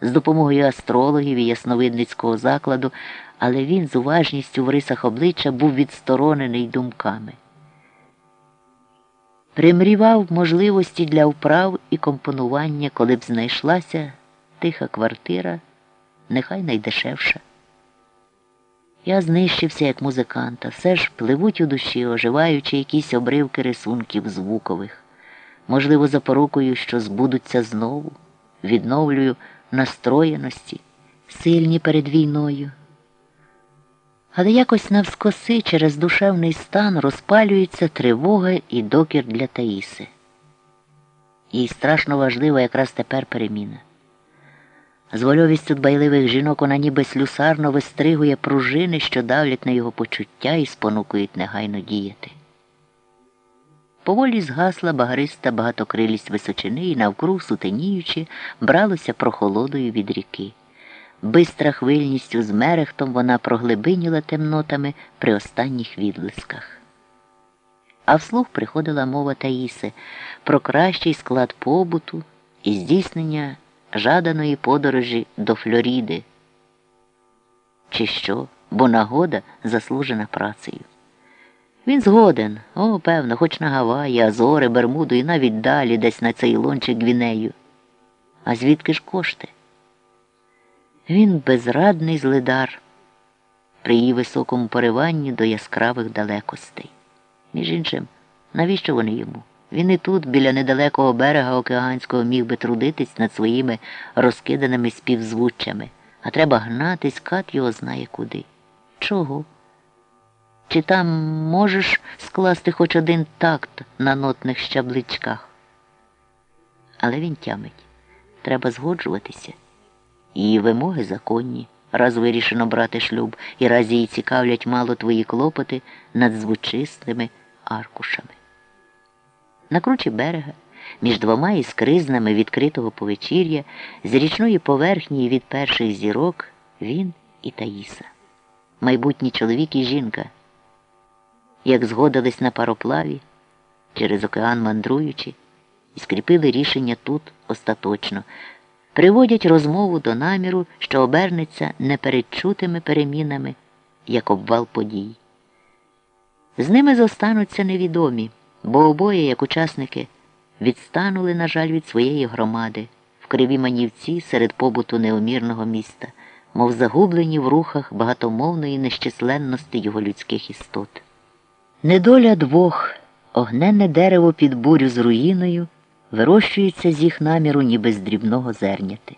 з допомогою астрологів і ясновидницького закладу, але він з уважністю в рисах обличчя був відсторонений думками. Примрівав можливості для вправ і компонування, коли б знайшлася тиха квартира, нехай найдешевша. Я знищився як музиканта, все ж пливуть у душі, оживаючи якісь обривки рисунків звукових, можливо, запорукою, що збудуться знову, відновлюю настроєності, сильні перед війною. Але якось навскоси через душевний стан розпалюється тривога і докір для Таїси. Їй страшно важлива якраз тепер переміна. З вольовістю дбайливих жінок вона ніби слюсарно вистригує пружини, що давлять на його почуття і спонукують негайно діяти. Поволі згасла багриста багатокрилість височини і навкруг сутеніючи, бралося прохолодою від ріки. Бистра хвильністю з мерехтом вона проглибиніла темнотами при останніх відблисках. А вслух приходила мова Таїси про кращий склад побуту і здійснення жаданої подорожі до Флоріди. Чи що, бо нагода заслужена працею. Він згоден, о, певно, хоч на Гаваї, Азори, Бермуду і навіть далі десь на цей лончик Гвінею. А звідки ж кошти? Він безрадний злидар при її високому пориванні до яскравих далекостей. Між іншим, навіщо вони йому? Він і тут, біля недалекого берега океанського, міг би трудитись над своїми розкиданими співзвуччями, а треба гнатись, кат його знає куди. Чого? Чи там можеш скласти хоч один такт на нотних щабличках? Але він тямить. Треба згоджуватися. Її вимоги законні, раз вирішено брати шлюб, і раз її цікавлять мало твої клопоти над звучистими аркушами. На кручі берега, між двома іскризнами відкритого повечір'я, з річної поверхні від перших зірок він і Таїса, майбутній чоловік і жінка, як згодились на пароплаві, через океан мандруючи, і скріпили рішення тут остаточно, приводять розмову до наміру, що обернеться непередчутими перемінами, як обвал подій. З ними зостануться невідомі бо обоє, як учасники, відстанули, на жаль, від своєї громади в криві манівці серед побуту неомірного міста, мов загублені в рухах багатомовної нещисленності його людських істот. Недоля двох, огненне дерево під бурю з руїною, вирощується з їх наміру, ніби з дрібного зерняти.